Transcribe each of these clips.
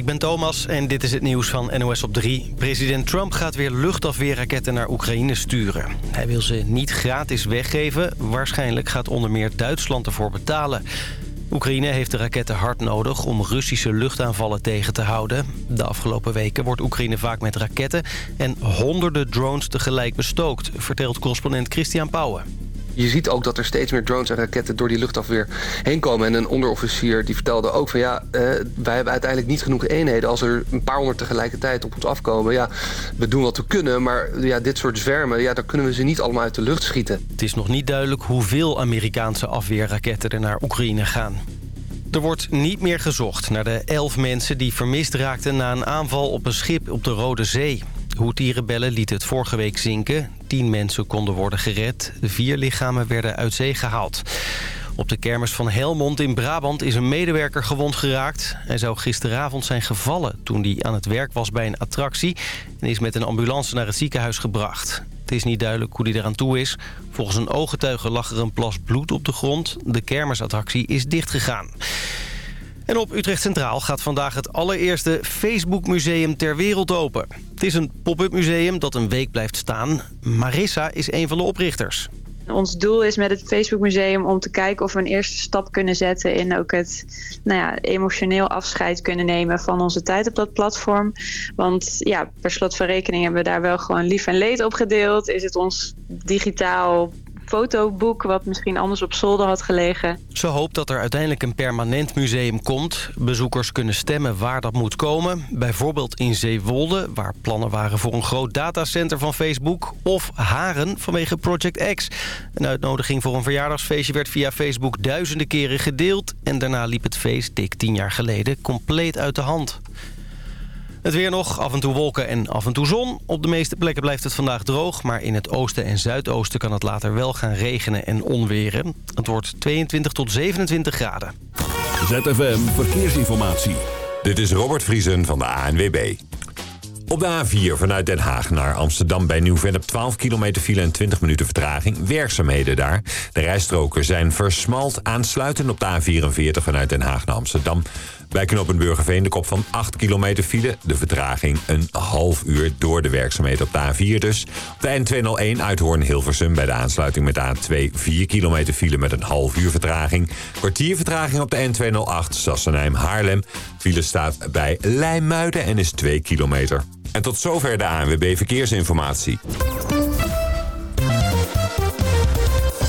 Ik ben Thomas en dit is het nieuws van NOS op 3. President Trump gaat weer luchtafweerraketten naar Oekraïne sturen. Hij wil ze niet gratis weggeven. Waarschijnlijk gaat onder meer Duitsland ervoor betalen. Oekraïne heeft de raketten hard nodig om Russische luchtaanvallen tegen te houden. De afgelopen weken wordt Oekraïne vaak met raketten en honderden drones tegelijk bestookt... vertelt correspondent Christian Pauwen. Je ziet ook dat er steeds meer drones en raketten door die luchtafweer heen komen. En een onderofficier die vertelde ook van ja, eh, wij hebben uiteindelijk niet genoeg eenheden. Als er een paar honderd tegelijkertijd op ons afkomen, ja, we doen wat we kunnen. Maar ja, dit soort zwermen, ja, dan kunnen we ze niet allemaal uit de lucht schieten. Het is nog niet duidelijk hoeveel Amerikaanse afweerraketten er naar Oekraïne gaan. Er wordt niet meer gezocht naar de elf mensen die vermist raakten... na een aanval op een schip op de Rode Zee. Houthi-rebellen lieten het vorige week zinken. Tien mensen konden worden gered. Vier lichamen werden uit zee gehaald. Op de kermis van Helmond in Brabant is een medewerker gewond geraakt. Hij zou gisteravond zijn gevallen toen hij aan het werk was bij een attractie... en is met een ambulance naar het ziekenhuis gebracht. Het is niet duidelijk hoe hij eraan toe is. Volgens een ooggetuige lag er een plas bloed op de grond. De kermisattractie is dichtgegaan. En op Utrecht Centraal gaat vandaag het allereerste Facebook-museum ter wereld open. Het is een pop-up museum dat een week blijft staan. Marissa is een van de oprichters. Ons doel is met het Facebook Museum om te kijken of we een eerste stap kunnen zetten in ook het nou ja, emotioneel afscheid kunnen nemen van onze tijd op dat platform. Want ja, per slot van rekening hebben we daar wel gewoon lief en leed op gedeeld. Is het ons digitaal fotoboek wat misschien anders op zolder had gelegen. Ze hoopt dat er uiteindelijk een permanent museum komt. Bezoekers kunnen stemmen waar dat moet komen. Bijvoorbeeld in Zeewolde, waar plannen waren voor een groot datacenter van Facebook. Of Haren vanwege Project X. Een uitnodiging voor een verjaardagsfeestje werd via Facebook duizenden keren gedeeld. En daarna liep het feest dik tien jaar geleden compleet uit de hand. Het weer nog, af en toe wolken en af en toe zon. Op de meeste plekken blijft het vandaag droog... maar in het oosten en zuidoosten kan het later wel gaan regenen en onweren. Het wordt 22 tot 27 graden. ZFM Verkeersinformatie. Dit is Robert Vriesen van de ANWB. Op de A4 vanuit Den Haag naar Amsterdam bij Nieuw-Vennep 12 kilometer file en 20 minuten vertraging. Werkzaamheden daar. De rijstroken zijn versmalt aansluitend op de A44 vanuit Den Haag naar Amsterdam. Bij Knopenburgerveen de kop van 8 kilometer file. De vertraging een half uur door de werkzaamheden op de A4 dus. Op de N201 Uithoorn-Hilversum bij de aansluiting met de A2 4 kilometer file met een half uur vertraging. Kwartier vertraging op de N208 Sassenheim-Haarlem. File staat bij Leimuiden en is 2 kilometer. En tot zover de ANWB Verkeersinformatie.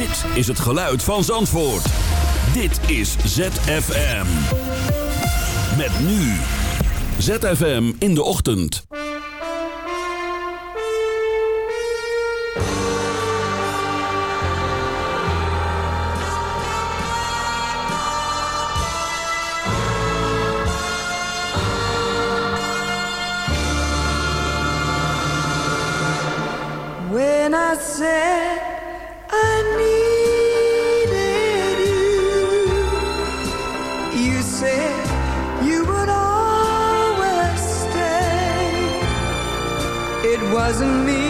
Dit is het geluid van Zandvoort. Dit is ZFM. Met nu. ZFM in de ochtend. When I said wasn't me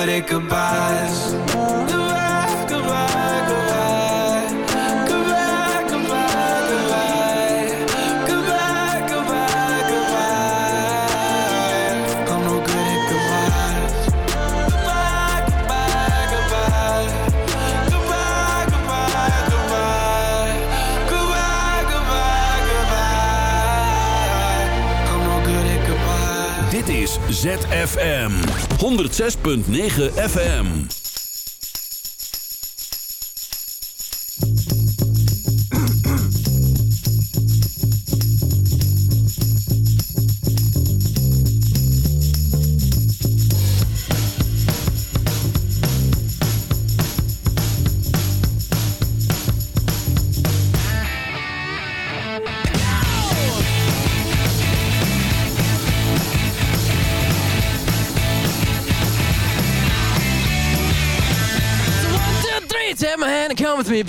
Good at goodbyes. ZFM 106.9 FM.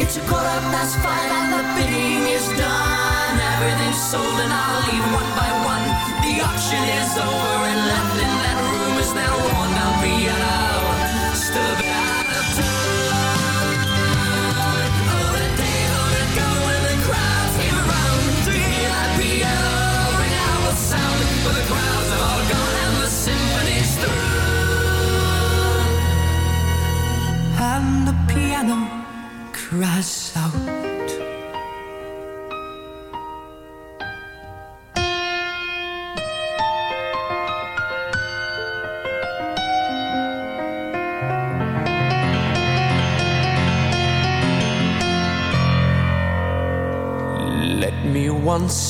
Get a up, that's fine, and the bidding is done. Everything's sold, and I'll leave one by one. The auction is over, and left in that room is that worn down piano. Still a bit out of tune. Oh, the day, the when the hear that piano ring out with sound. But the crowds have all gone, and the symphony's through. And the piano cries out. Let me once